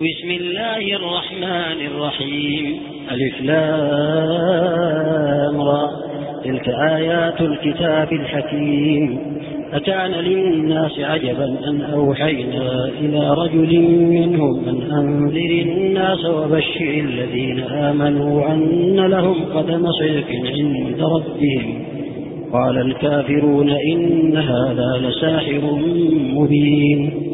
بسم الله الرحمن الرحيم. ألف لام را. تلك آيات الكتاب الحكيم. أكان للناس عجبا أن أوحينا إلى رجل منهم أن أنذر الناس وبشر الذين آمنوا أن لهم قدم صدق عند ربهم. قال الكافرون إن هذا لساحر مبين.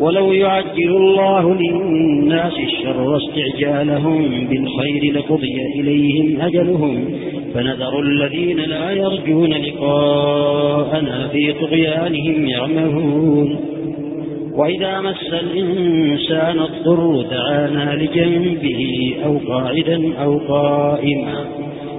ولو يعجل الله للناس الشر استعجالهم بالخير لقضي إليهم أجلهم فنذر الذين لا يرجون لقاءنا في طغيانهم يعمهون. وإذا مس الإنسان الضر دعانا لجنبه أو قاعدا أو قائما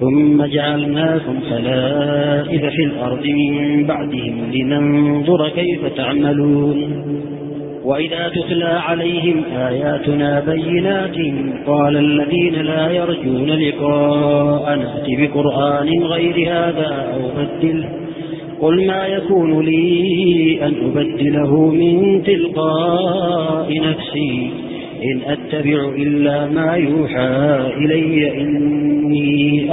ثم جعلناكم خلائف في الأرض من بعدهم لننظر كيف تعملون. وإذا تتلى عليهم آياتنا بينات قال الذين لا يرجون لقاء نأتي بقرآن غير هذا أو بدله قل ما يكون لي أن أبدله من تلقاء نفسي إن أتبع إلا ما يوحى إلي إني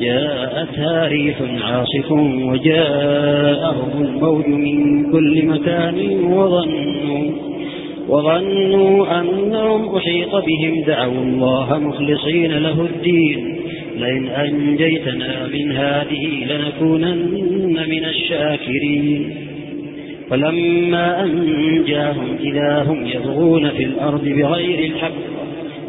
جاءتها ريح عاصف وجاءهم الموج من كل مكان وظنوا وظنوا أنهم أحيط بهم. دعوا الله مخلصين له الدين. لئن أنجيتنا من هذه لنكونن من الشاكرين. فلما أنجاهم إذا هم يبغون في الأرض بغير الحق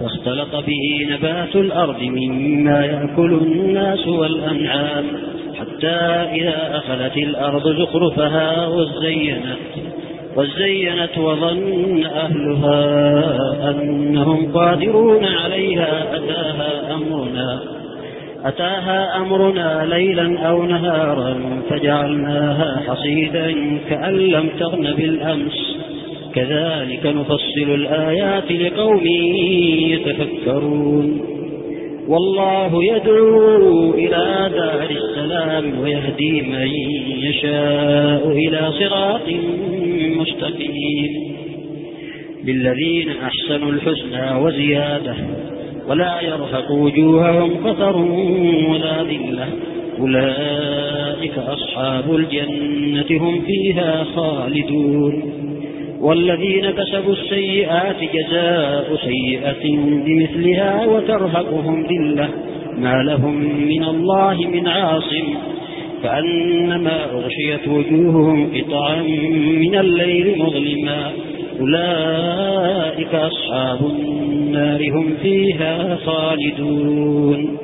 فاختلط به نبات الأرض مما يأكل الناس والأنعام حتى إذا أخذت الأرض زخرفها وزينت وزينت وظن أهلها أنهم قادرون عليها أتاها أمرنا أتاها أمرنا ليلا أو نهارا فجعلناها حصيدا كأن لم تغن بالأمس. كذلك نفصل الآيات لقوم يتفكرون. والله يدعو إلى دار السلام ويهدي من يشاء إلى صراط مستقيم. للذين أحسنوا الحسنى وزيادة ولا يرهق وجوههم قطر ولا ذلة. أولئك أصحاب الجنة هم فيها خالدون. والذين كسبوا السيئات جزاء سيئة بمثلها وترهقهم ذلة. ما لهم من الله من عاصم. كأنما أغشيت وجوههم قطعا من الليل مظلما. أولئك أصحاب النار هم فيها خالدون.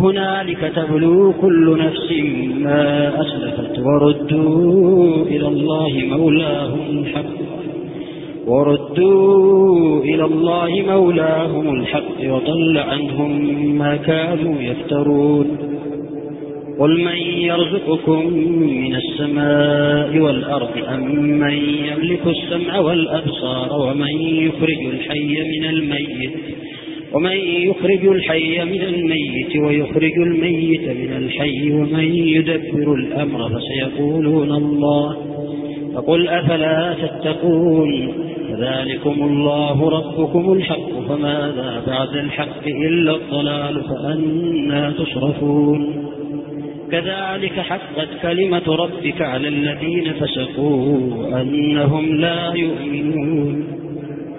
هنالك تبلو كل نفس ما أسلفت وردوا إلى الله مولاهم الحق. وردوا إلى الله مولاهم الحق وضل عنهم ما كانوا يفترون. قل من يرزقكم من السماء والأرض أم من يملك السمع والأبصار ومن يخرج الحي من الميت؟ ومن يخرج الحي من الميت ويخرج الميت من الحي ومن يدبر الأمر فسيقولون الله. فقل أفلا تتقون؟ فذلكم الله ربكم الحق فماذا بعد الحق إلا الضلال فأنا تصرفون؟ كذلك حقت كلمة ربك على الذين فسقوا أنهم لا يؤمنون.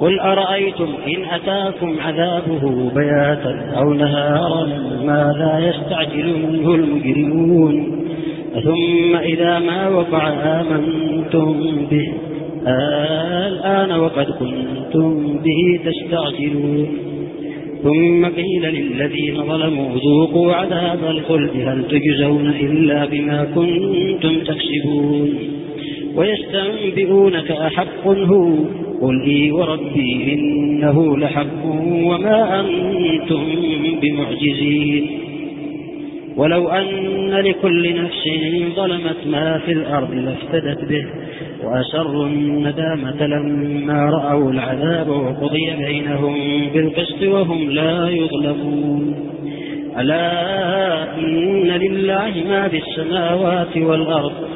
قل أرأيتم إن أتاكم عذابه بياتا أو نهارا ماذا يستعجل منه المجرمون ثم إذا ما وقع آمنتم به الآن وقد كنتم به تستعجلون ثم قيل للذين ظلموا ذوقوا عذاب الخلد هل تجزون إلا بما كنتم تكسبون ويستنبئونك أحق هو قل إي وربي إنه لحق وما أنتم بمعجزين. ولو أن لكل نفس ظلمت ما في الأرض لافتدت به وأسروا الندامة لما رأوا العذاب وقضي بينهم بالقسط وهم لا يظلمون. ألا إن لله ما في السماوات والأرض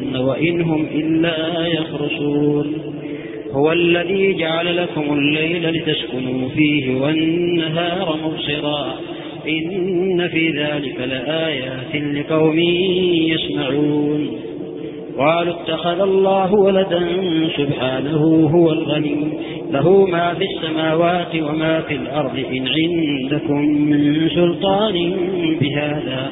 وإن هم إلا يخرصون. هو الذي جعل لكم الليل لتسكنوا فيه والنهار مبصرا. إن في ذلك لآيات لقوم يسمعون. قالوا اتخذ الله ولدا سبحانه هو الغني. له ما في السماوات وما في الأرض إن عندكم من سلطان بهذا.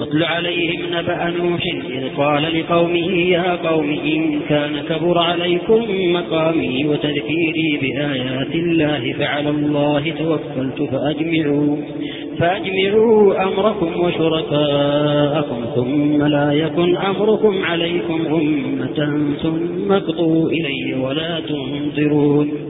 واتل عليهم نبأ نوح إذ قال لقومه يا قوم إن كان كبر عليكم مقامي وتذكيري بآيات الله فعلى الله توكلت فأجمعوا فأجمعوا أمركم وشركاءكم ثم لا يكن أمركم عليكم أمة ثم اقضوا إلي ولا تنظرون.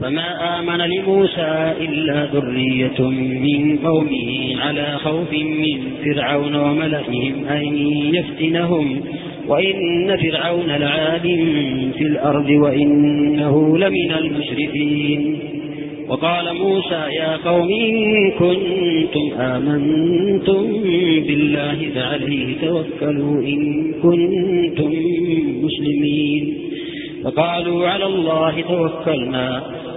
فما آمن لموسى إلا ذرية من قومه على خوف من فرعون وملئهم أن يفتنهم وإن فرعون لعاد في الأرض وإنه لمن المشرفين وقال موسى يا قوم إن كنتم آمنتم بالله فعليه توكلوا إن كنتم مسلمين. فقالوا على الله توكلنا.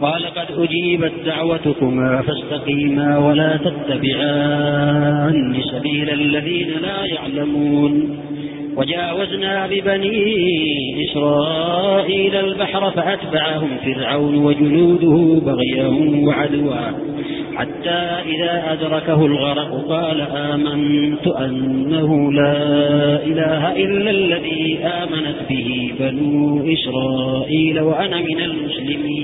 قال قد أجيبت دعوتكما فاستقيما ولا تتبعان سبيل الذين لا يعلمون. وجاوزنا ببني إسرائيل البحر فأتبعهم فرعون وجنوده بغيا وعدوا. حتى إذا أدركه الغرق قال آمنت أنه لا إله إلا الذي آمنت به بنو إسرائيل وأنا من المسلمين.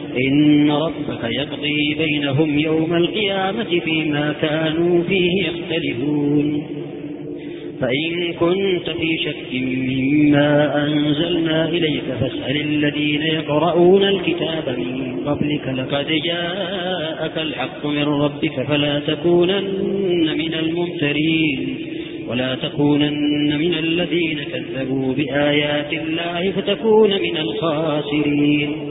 إن ربك يقضي بينهم يوم القيامة فيما كانوا فيه يختلفون. فإن كنت في شك مما أنزلنا إليك فاسأل الذين يقرؤون الكتاب من قبلك لقد جاءك الحق من ربك فلا تكونن من الممترين ولا تكونن من الذين كذبوا بآيات الله فتكون من الخاسرين.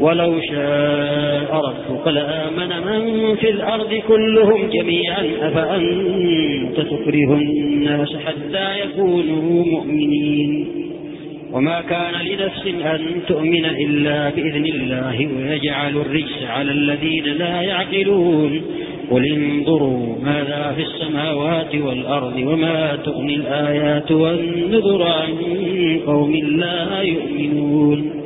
ولو شاء ربك لآمن من في الأرض كلهم جميعا أفأنت تكره الناس حتى يكونوا مؤمنين؟ وما كان لنفس أن تؤمن إلا بإذن الله ويجعل الرجس على الذين لا يعقلون. قل انظروا ماذا في السماوات والأرض وما تغني الآيات والنذر عن قوم لا يؤمنون.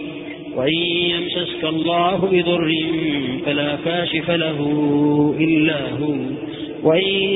وإن يمسسك الله بضر فلا كاشف له إلا هو. وإن